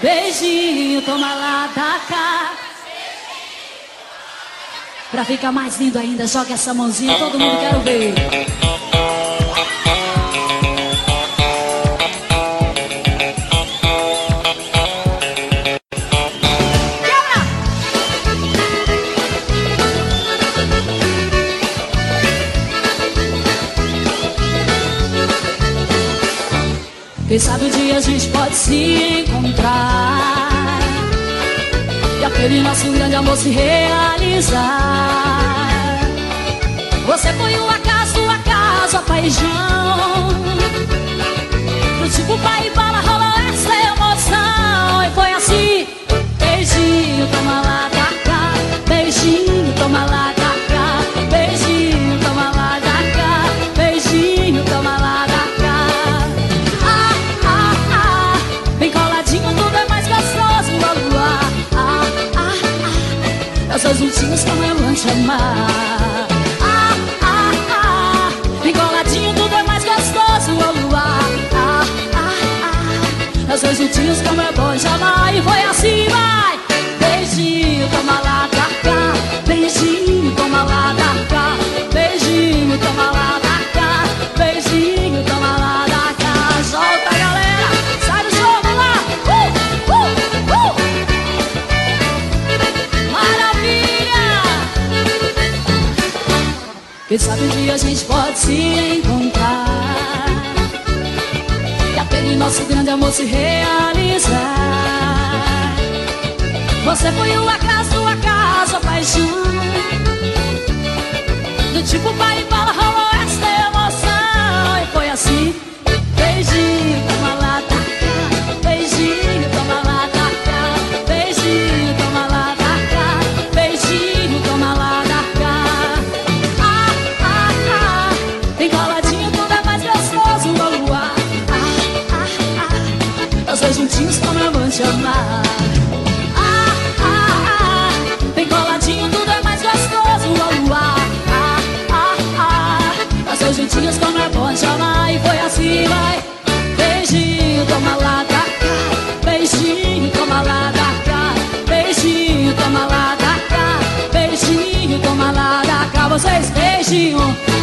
Beijinho, toma lá da cá. Pra ficar mais lindo ainda, joga essa mãozinha, todo mundo quer ver. Quem sabe um dia a gente pode se encontrar. E aquele nosso grande amor se realizar. Você foi o acaso, o acaso, a paixão. Sois um time que eu não te amar Quem sabe um dia a gente pode se encontrar E aquele nosso grande amor se realizar. Você foi o acaso, o acaso, a paixão Do tipo beijinho.